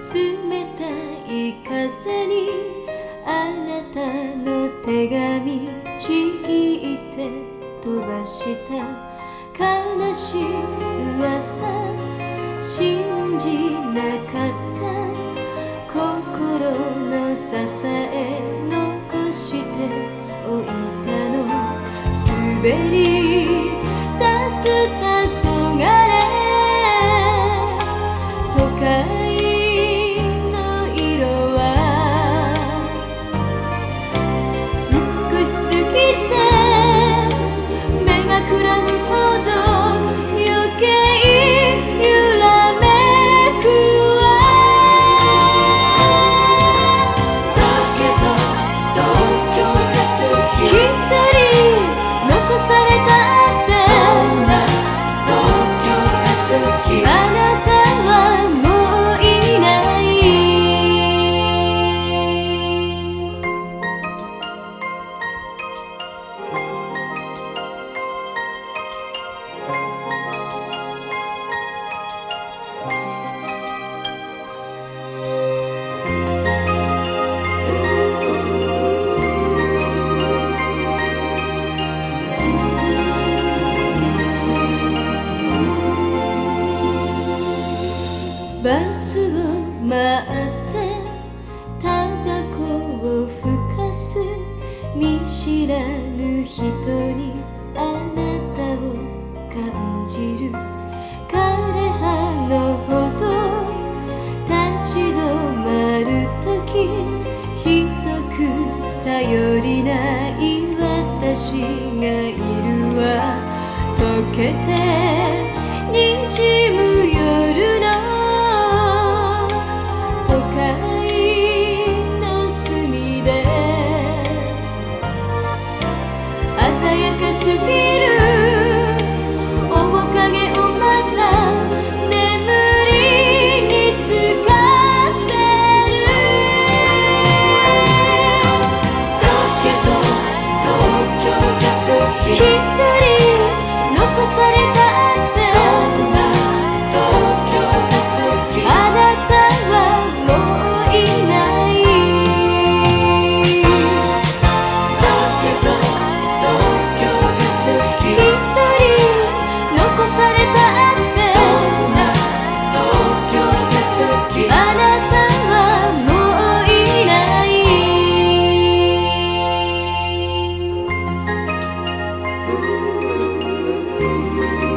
冷たい風にあなたの手紙ちぎって飛ばした。悲しい噂信じなかった。心の支え残しておいたの。滑り kita わってタバコをふかす見知らぬ人にあなたを感じる枯れ葉のほど立ち止まるときひどく頼りない私がいるわ溶けて you.